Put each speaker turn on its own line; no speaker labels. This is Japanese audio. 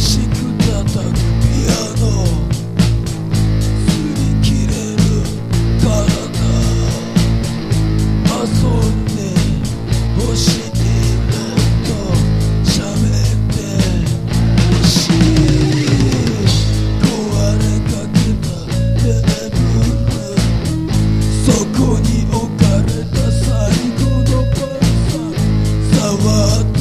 しく叩くピアノ擦り切れる体遊んでほしいそこに置かれた最後のパンサー触って